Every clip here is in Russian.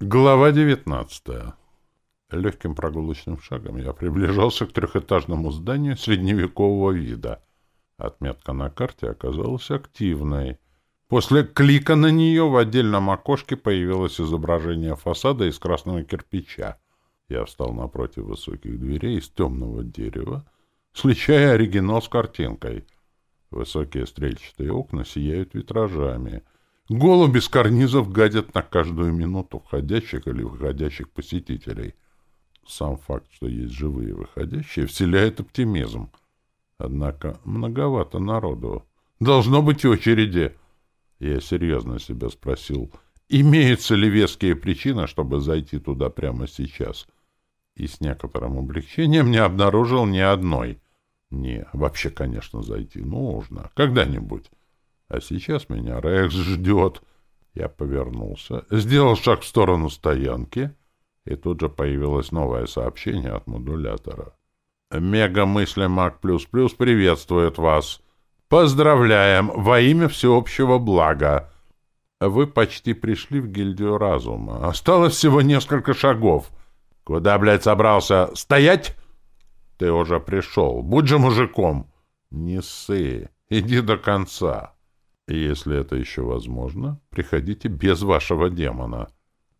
Глава 19. Легким прогулочным шагом я приближался к трехэтажному зданию средневекового вида. Отметка на карте оказалась активной. После клика на нее в отдельном окошке появилось изображение фасада из красного кирпича. Я встал напротив высоких дверей из темного дерева, сличая оригинал с картинкой. Высокие стрельчатые окна сияют витражами — Голуби с карнизов гадят на каждую минуту входящих или выходящих посетителей. Сам факт, что есть живые выходящие, вселяет оптимизм. Однако многовато народу. Должно быть очереди. Я серьезно себя спросил, имеются ли веские причины, чтобы зайти туда прямо сейчас? И с некоторым облегчением не обнаружил ни одной. Не, вообще, конечно, зайти нужно. Когда-нибудь. А сейчас меня Рекс ждет. Я повернулся, сделал шаг в сторону стоянки, и тут же появилось новое сообщение от модулятора. «Мега Мысли Маг Плюс Плюс приветствует вас! Поздравляем! Во имя всеобщего блага! Вы почти пришли в гильдию разума. Осталось всего несколько шагов. Куда, блядь, собрался? Стоять? Ты уже пришел. Будь же мужиком! Не ссы. Иди до конца!» Если это еще возможно, приходите без вашего демона.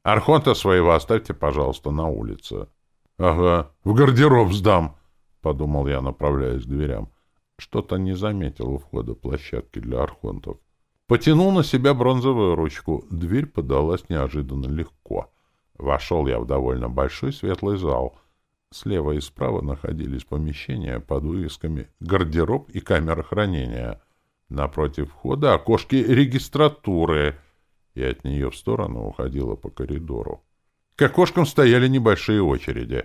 Архонта своего оставьте, пожалуйста, на улице. — Ага, в гардероб сдам, — подумал я, направляясь к дверям. Что-то не заметил у входа площадки для архонтов. Потянул на себя бронзовую ручку. Дверь подалась неожиданно легко. Вошел я в довольно большой светлый зал. Слева и справа находились помещения под вывесками «Гардероб» и «Камера хранения». Напротив входа окошки регистратуры. И от нее в сторону уходила по коридору. К окошкам стояли небольшие очереди.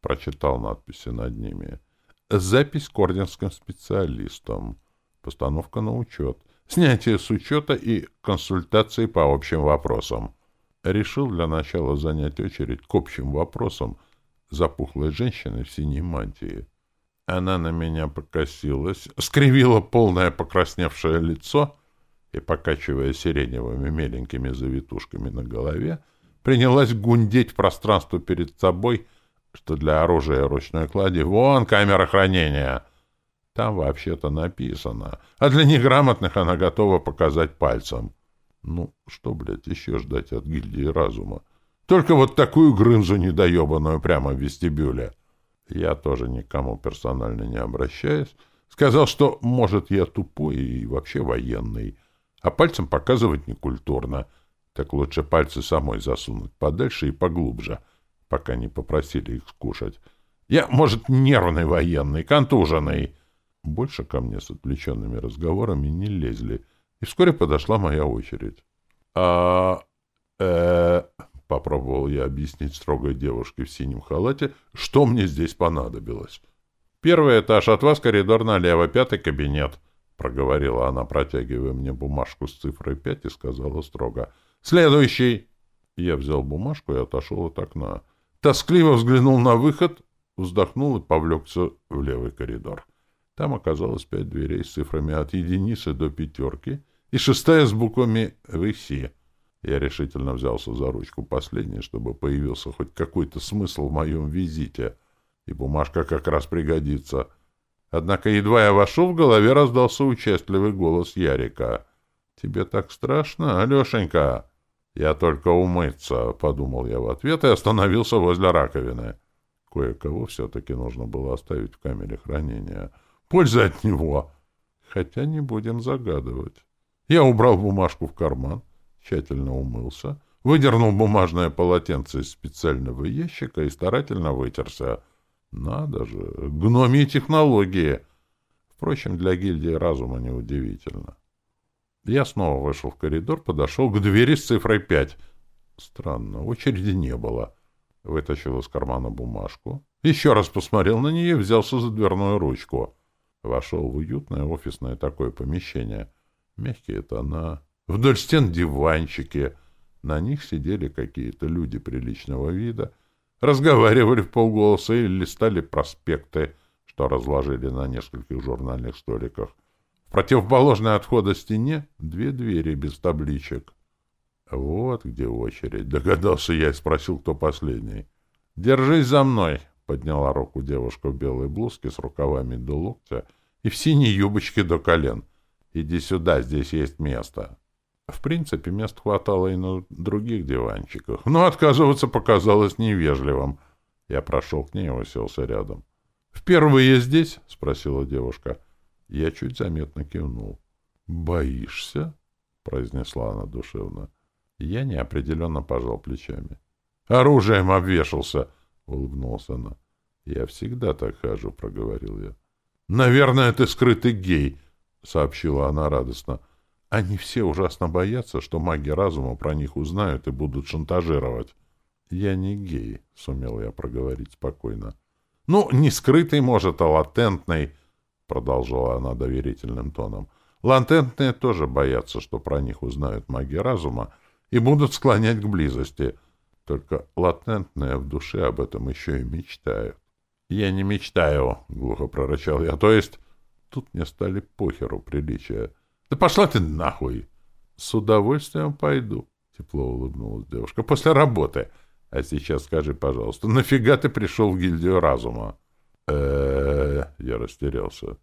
Прочитал надписи над ними. Запись к орденским специалистам. Постановка на учет. Снятие с учета и консультации по общим вопросам. Решил для начала занять очередь к общим вопросам запухлой женщины в синей мантии. Она на меня покосилась, скривила полное покрасневшее лицо и, покачивая сиреневыми меленькими завитушками на голове, принялась гундеть в пространство перед собой, что для оружия ручной клади «Вон камера хранения!» Там вообще-то написано, а для неграмотных она готова показать пальцем. Ну, что, блядь, еще ждать от гильдии разума? Только вот такую грымзу недоебанную прямо в вестибюле я тоже никому персонально не обращаюсь, сказал, что, может, я тупой и вообще военный, а пальцем показывать некультурно. Так лучше пальцы самой засунуть подальше и поглубже, пока не попросили их скушать. Я, может, нервный военный, контуженный. Больше ко мне с отвлеченными разговорами не лезли, и вскоре подошла моя очередь. А... э... -э Попробовал я объяснить строгой девушке в синем халате, что мне здесь понадобилось. «Первый этаж, от вас коридор налево, пятый кабинет», — проговорила она, протягивая мне бумажку с цифрой пять и сказала строго. «Следующий!» Я взял бумажку и отошел от окна. Тоскливо взглянул на выход, вздохнул и повлекся в левый коридор. Там оказалось пять дверей с цифрами от единицы до пятерки и шестая с буквами «ВСИ». Я решительно взялся за ручку последней, чтобы появился хоть какой-то смысл в моем визите, и бумажка как раз пригодится. Однако едва я вошел, в голове раздался участливый голос Ярика. «Тебе так страшно, Алешенька?» «Я только умыться», — подумал я в ответ и остановился возле раковины. Кое-кого все-таки нужно было оставить в камере хранения. Польза от него! Хотя не будем загадывать. Я убрал бумажку в карман, тщательно умылся, выдернул бумажное полотенце из специального ящика и старательно вытерся. Надо же, гномии технологии! Впрочем, для гильдии разума неудивительно. Я снова вышел в коридор, подошел к двери с цифрой пять. Странно, очереди не было. Вытащил из кармана бумажку. Еще раз посмотрел на нее взялся за дверную ручку. Вошел в уютное офисное такое помещение. Мягкие тона, Вдоль стен диванчики. На них сидели какие-то люди приличного вида, разговаривали в полголоса или листали проспекты, что разложили на нескольких журнальных столиках. В противоположной от стене две двери без табличек. «Вот где очередь», — догадался я и спросил, кто последний. «Держись за мной», — подняла руку девушка в белой блузке с рукавами до локтя и в синей юбочке до колен. «Иди сюда, здесь есть место». В принципе, мест хватало и на других диванчиках, но отказываться показалось невежливым. Я прошел к ней и уселся рядом. «Впервые здесь?» — спросила девушка. Я чуть заметно кивнул. «Боишься?» — произнесла она душевно. Я неопределенно пожал плечами. «Оружием обвешался!» — улыбнулся она. «Я всегда так хожу», — проговорил я. «Наверное, ты скрытый гей», — сообщила она радостно. Они все ужасно боятся, что маги разума про них узнают и будут шантажировать. Я не гей, сумел я проговорить спокойно. Ну, не скрытый, может, а латентный, продолжила она доверительным тоном. Латентные тоже боятся, что про них узнают маги разума и будут склонять к близости. Только латентные в душе об этом еще и мечтают. «Я не мечтаю», — глухо прорычал я. «То есть...» Тут мне стали похеру приличия. Ты пошла ты нахуй! С удовольствием пойду, тепло улыбнулась девушка. После работы. А сейчас скажи, пожалуйста, нафига ты пришел в гильдию разума? Э-э-э, я растерялся.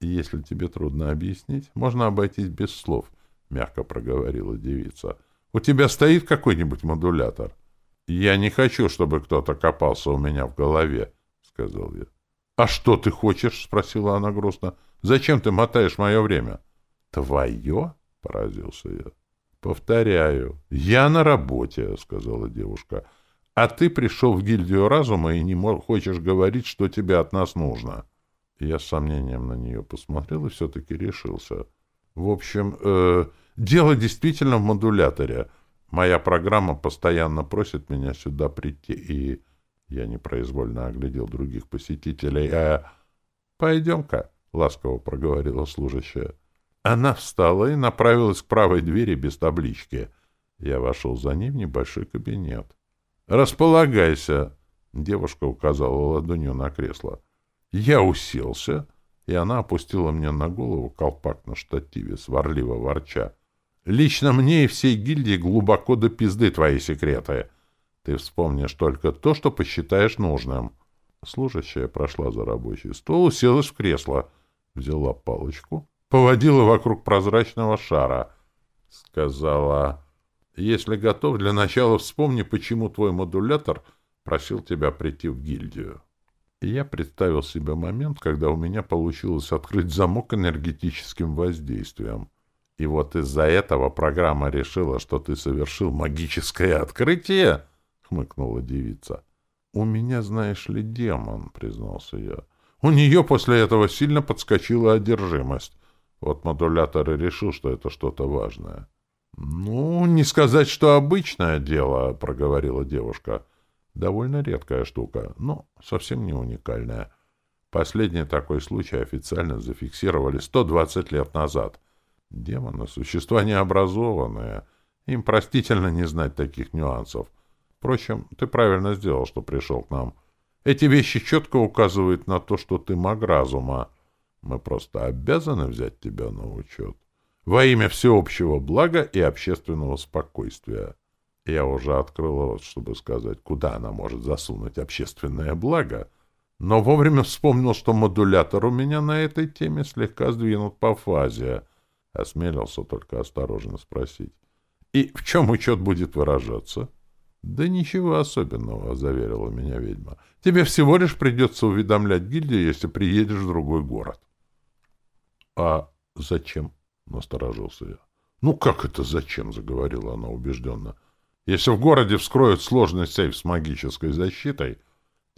Если тебе трудно объяснить, можно обойтись без слов, мягко проговорила девица. У тебя стоит какой-нибудь модулятор? Я не хочу, чтобы кто-то копался у меня в голове, сказал я. «А что ты хочешь?» — спросила она грустно. «Зачем ты мотаешь мое время?» твое?» — поразился я. «Повторяю, я на работе», — сказала девушка. «А ты пришел в гильдию разума и не хочешь говорить, что тебе от нас нужно». Я с сомнением на нее посмотрел и все-таки решился. «В общем, э, дело действительно в модуляторе. Моя программа постоянно просит меня сюда прийти, и...» Я непроизвольно оглядел других посетителей, а... «Пойдем-ка», — ласково проговорила служащая. Она встала и направилась к правой двери без таблички. Я вошел за ней в небольшой кабинет. «Располагайся!» — девушка указала ладонью на кресло. Я уселся, и она опустила мне на голову колпак на штативе, сварливо ворча. «Лично мне и всей гильдии глубоко до пизды твои секреты!» Ты вспомнишь только то, что посчитаешь нужным. Служащая прошла за рабочий стол, уселась в кресло, взяла палочку поводила вокруг прозрачного шара. Сказала, если готов, для начала вспомни, почему твой модулятор просил тебя прийти в гильдию. Я представил себе момент, когда у меня получилось открыть замок энергетическим воздействием. И вот из-за этого программа решила, что ты совершил магическое открытие, — хмыкнула девица. — У меня, знаешь ли, демон, — признался я. У нее после этого сильно подскочила одержимость. Вот модуляторы и решил, что это что-то важное. — Ну, не сказать, что обычное дело, — проговорила девушка. — Довольно редкая штука, но совсем не уникальная. Последний такой случай официально зафиксировали 120 лет назад. Демоны — существа необразованные. Им простительно не знать таких нюансов. Впрочем, ты правильно сделал, что пришел к нам. Эти вещи четко указывают на то, что ты маг разума. Мы просто обязаны взять тебя на учет. Во имя всеобщего блага и общественного спокойствия. Я уже открыл рот, чтобы сказать, куда она может засунуть общественное благо, но вовремя вспомнил, что модулятор у меня на этой теме слегка сдвинут по фазе. Осмелился только осторожно спросить. И в чем учет будет выражаться? Да ничего особенного, заверила меня ведьма. Тебе всего лишь придется уведомлять гильдию, если приедешь в другой город. А зачем? — насторожился я. — Ну как это зачем? — заговорила она убежденно. — Если в городе вскроют сложный сейф с магической защитой,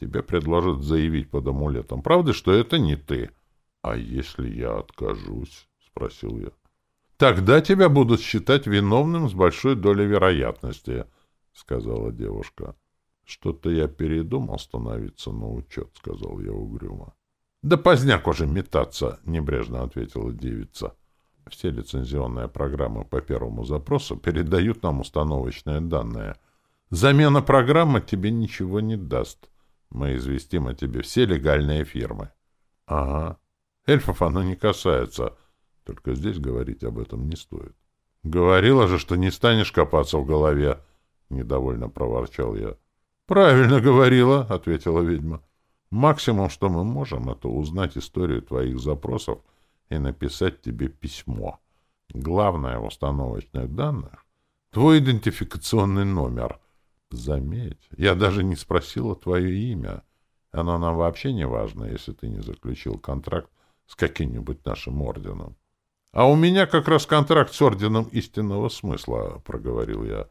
тебе предложат заявить под амулетом. Правда, что это не ты? — А если я откажусь? — спросил я. — Тогда тебя будут считать виновным с большой долей вероятности, — сказала девушка. — Что-то я передумал становиться на учет, — сказал я угрюмо. Да поздняк уже метаться, небрежно ответила девица. Все лицензионные программы по первому запросу передают нам установочные данные. Замена программы тебе ничего не даст. Мы известим о тебе все легальные фирмы. Ага. Эльфов оно не касается. Только здесь говорить об этом не стоит. Говорила же, что не станешь копаться в голове. Недовольно проворчал я. Правильно говорила, ответила ведьма. Максимум, что мы можем, это узнать историю твоих запросов и написать тебе письмо. Главное в установочных данных — твой идентификационный номер. Заметь, я даже не спросила твое имя. Оно нам вообще не важно, если ты не заключил контракт с каким-нибудь нашим орденом. — А у меня как раз контракт с орденом истинного смысла, — проговорил я.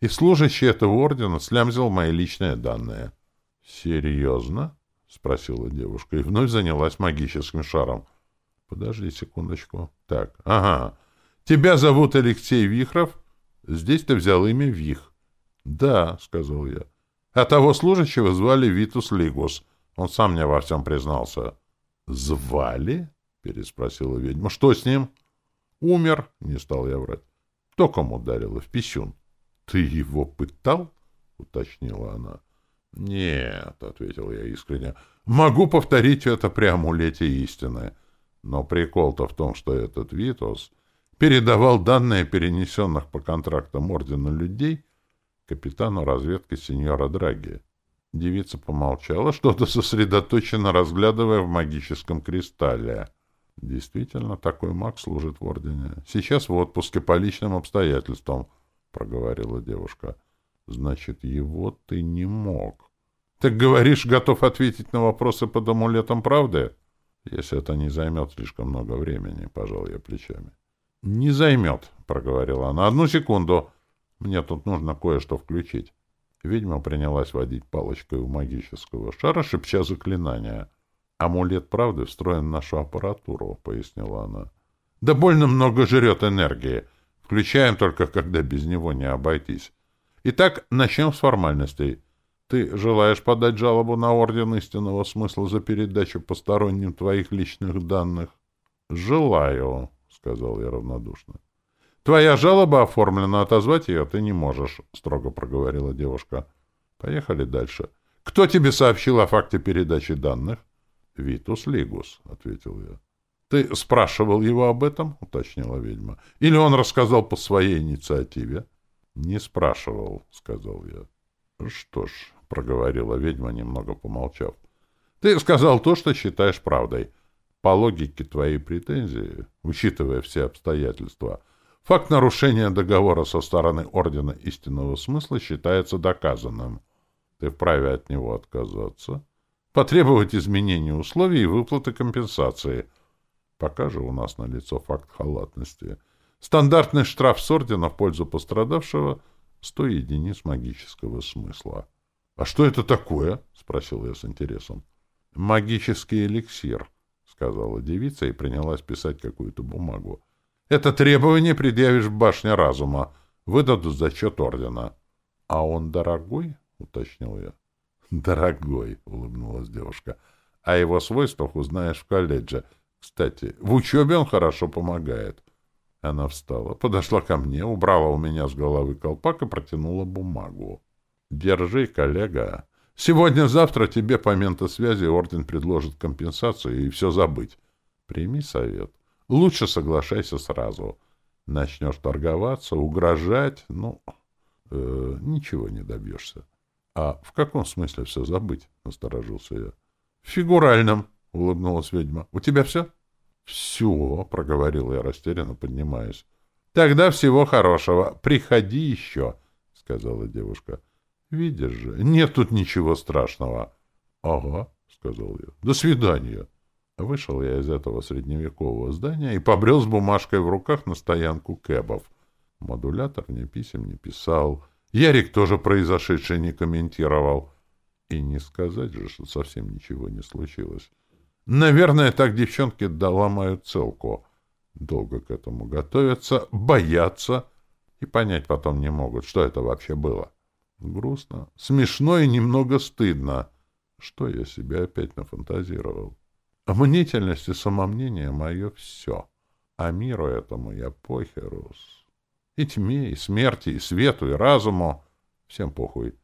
И служащий этого ордена слямзил мои личные данные. — Серьезно? —— спросила девушка и вновь занялась магическим шаром. — Подожди секундочку. — Так, ага. Тебя зовут Алексей Вихров? Здесь ты взял имя Вих. — Да, — сказал я. — А того служащего звали Витус Лигус. Он сам мне во всем признался. — Звали? — переспросила ведьма. — Что с ним? — Умер, — не стал я врать. — Током ударила в писюн. — Ты его пытал? — уточнила она. — «Нет», — ответил я искренне, — «могу повторить это прямо у лете истины». Но прикол-то в том, что этот Витус передавал данные перенесенных по контрактам Ордена людей капитану разведки сеньора Драги. Девица помолчала, что-то сосредоточенно разглядывая в магическом кристалле. «Действительно, такой маг служит в Ордене. Сейчас в отпуске по личным обстоятельствам», — проговорила девушка. «Значит, его ты не мог». Так говоришь, готов ответить на вопросы по дому летом, правда? Если это не займет слишком много времени, пожал я плечами. Не займет, проговорила она. Одну секунду. Мне тут нужно кое-что включить. Ведьма принялась водить палочкой у магического шара, шепча заклинания. «Амулет правды встроен в нашу аппаратуру», — пояснила она. «Да больно много жрет энергии. Включаем только, когда без него не обойтись. Итак, начнем с формальностей. Ты желаешь подать жалобу на Орден Истинного Смысла за передачу посторонним твоих личных данных? — Желаю, — сказал я равнодушно. — Твоя жалоба оформлена, отозвать ее ты не можешь, — строго проговорила девушка. — Поехали дальше. — Кто тебе сообщил о факте передачи данных? — Витус Лигус, — ответил я. — Ты спрашивал его об этом? — уточнила ведьма. — Или он рассказал по своей инициативе? — Не спрашивал, — сказал я. — Что ж, — проговорила ведьма, немного помолчав. — Ты сказал то, что считаешь правдой. По логике твоей претензии, учитывая все обстоятельства, факт нарушения договора со стороны Ордена Истинного Смысла считается доказанным. Ты вправе от него отказаться, потребовать изменения условий и выплаты компенсации. Пока же у нас налицо факт халатности. Стандартный штраф с Ордена в пользу пострадавшего — 100 единиц магического смысла. «А что это такое?» — спросил я с интересом. «Магический эликсир», — сказала девица и принялась писать какую-то бумагу. «Это требование предъявишь в башне разума. Выдадут зачет ордена». «А он дорогой?» — уточнил я. «Дорогой», — улыбнулась девушка. А его свойствах узнаешь в колледже. Кстати, в учебе он хорошо помогает». Она встала, подошла ко мне, убрала у меня с головы колпак и протянула бумагу. Держи, коллега. Сегодня-завтра тебе по ментосвязи орден предложит компенсацию и все забыть. Прими совет. Лучше соглашайся сразу. Начнешь торговаться, угрожать, ну, э, ничего не добьешься. А в каком смысле все забыть? — насторожился я. — В фигуральном, — улыбнулась ведьма. — У тебя все? — Все, — проговорил я растерянно, поднимаясь. — Тогда всего хорошего. Приходи еще, — сказала девушка. — «Видишь же, нет тут ничего страшного». «Ага», — сказал я. «До свидания». Вышел я из этого средневекового здания и побрел с бумажкой в руках на стоянку кэбов. Модулятор мне писем не писал. Ярик тоже произошедшее не комментировал. И не сказать же, что совсем ничего не случилось. Наверное, так девчонки доломают целку. Долго к этому готовятся, боятся и понять потом не могут, что это вообще было. Грустно, смешно и немного стыдно, что я себя опять нафантазировал. Мнительность и самомнение мое все, а миру этому я похерус. И тьме, и смерти, и свету, и разуму. Всем похуй.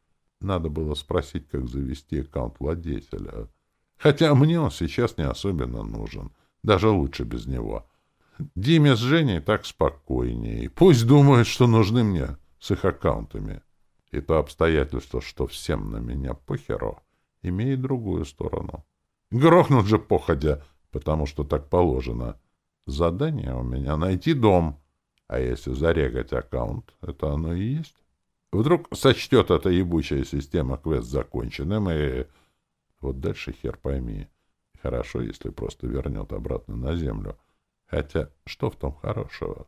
Надо было спросить, как завести аккаунт владетеля. Хотя мне он сейчас не особенно нужен. Даже лучше без него. Диме с Женей так спокойнее. Пусть думают, что нужны мне с их аккаунтами. И то обстоятельство, что всем на меня похеро, имеет другую сторону. Грохнут же походя, потому что так положено. Задание у меня — найти дом. А если зарегать аккаунт, это оно и есть. Вдруг сочтет эта ебучая система квест законченным, и... Вот дальше хер пойми. Хорошо, если просто вернет обратно на землю. Хотя, что в том хорошего?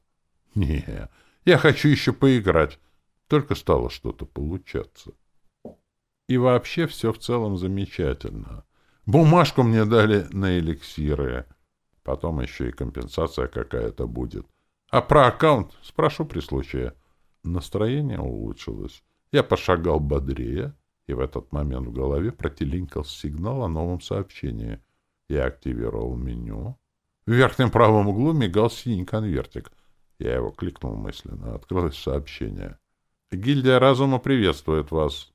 Не, я хочу еще поиграть. Только стало что-то получаться. И вообще все в целом замечательно. Бумажку мне дали на эликсиры. Потом еще и компенсация какая-то будет. А про аккаунт спрошу при случае. Настроение улучшилось. Я пошагал бодрее, и в этот момент в голове протелинкал сигнал о новом сообщении. Я активировал меню. В верхнем правом углу мигал синий конвертик. Я его кликнул мысленно. Открылось сообщение. Гильдия разума приветствует вас.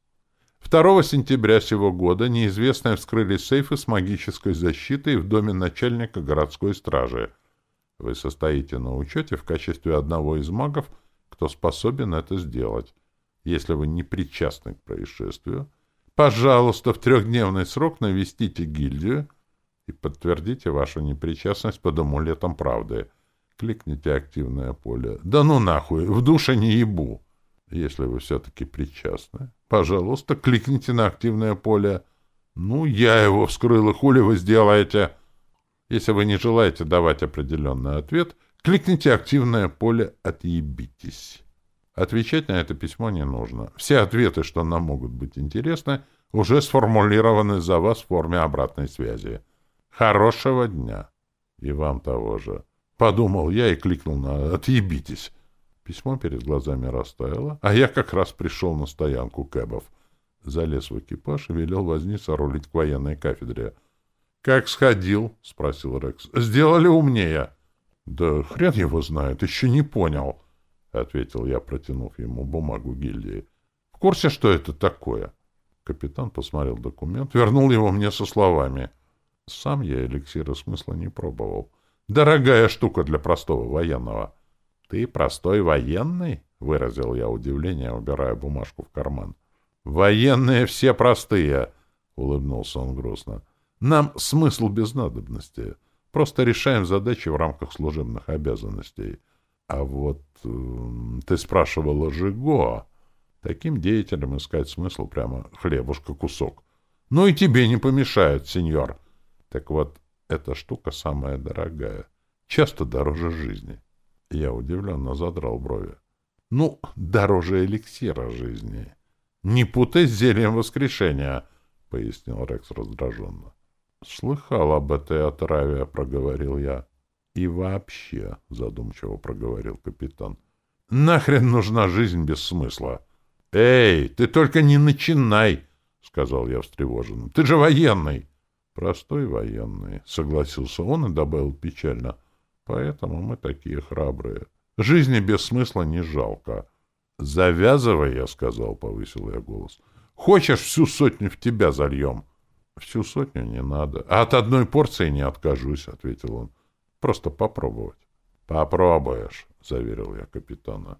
2 сентября сего года неизвестные вскрыли сейфы с магической защитой в доме начальника городской стражи. Вы состоите на учете в качестве одного из магов, кто способен это сделать. Если вы не причастны к происшествию, пожалуйста, в трехдневный срок навестите гильдию и подтвердите вашу непричастность под амулетом правды. Кликните активное поле. Да ну нахуй, в душе не ебу. Если вы все-таки причастны, пожалуйста, кликните на активное поле. Ну, я его вскрыл, и хули вы сделаете? Если вы не желаете давать определенный ответ, кликните активное поле «Отъебитесь». Отвечать на это письмо не нужно. Все ответы, что нам могут быть интересны, уже сформулированы за вас в форме обратной связи. Хорошего дня! И вам того же. Подумал я и кликнул на «Отъебитесь». Письмо перед глазами растаяло, а я как раз пришел на стоянку кэбов. Залез в экипаж и велел возниться рулить к военной кафедре. — Как сходил? — спросил Рекс. — Сделали умнее. — Да хрен его знает, еще не понял, — ответил я, протянув ему бумагу гильдии. — В курсе, что это такое? Капитан посмотрел документ, вернул его мне со словами. Сам я эликсира смысла не пробовал. Дорогая штука для простого военного. — ты простой военный? — выразил я удивление, убирая бумажку в карман. — Военные все простые! — улыбнулся он грустно. — Нам смысл без надобности. Просто решаем задачи в рамках служебных обязанностей. А вот э, ты спрашивала Жиго. Таким деятелям искать смысл прямо хлебушка кусок. Ну и тебе не помешает, сеньор. Так вот, эта штука самая дорогая. Часто дороже жизни. — я удивленно задрал брови. Ну, дороже эликсира жизни. Не путай с зельем воскрешения, пояснил Рекс раздраженно. Слыхал об этой отраве, проговорил я. И вообще, задумчиво проговорил капитан. Нахрен нужна жизнь без смысла. Эй, ты только не начинай, сказал я встревоженным. Ты же военный. Простой военный, согласился он и добавил печально. — Поэтому мы такие храбрые. Жизни без смысла не жалко. Завязывай, я сказал, повысил я голос. Хочешь, всю сотню в тебя зальем? Всю сотню не надо. А от одной порции не откажусь, ответил он. Просто попробовать. Попробуешь, заверил я капитана.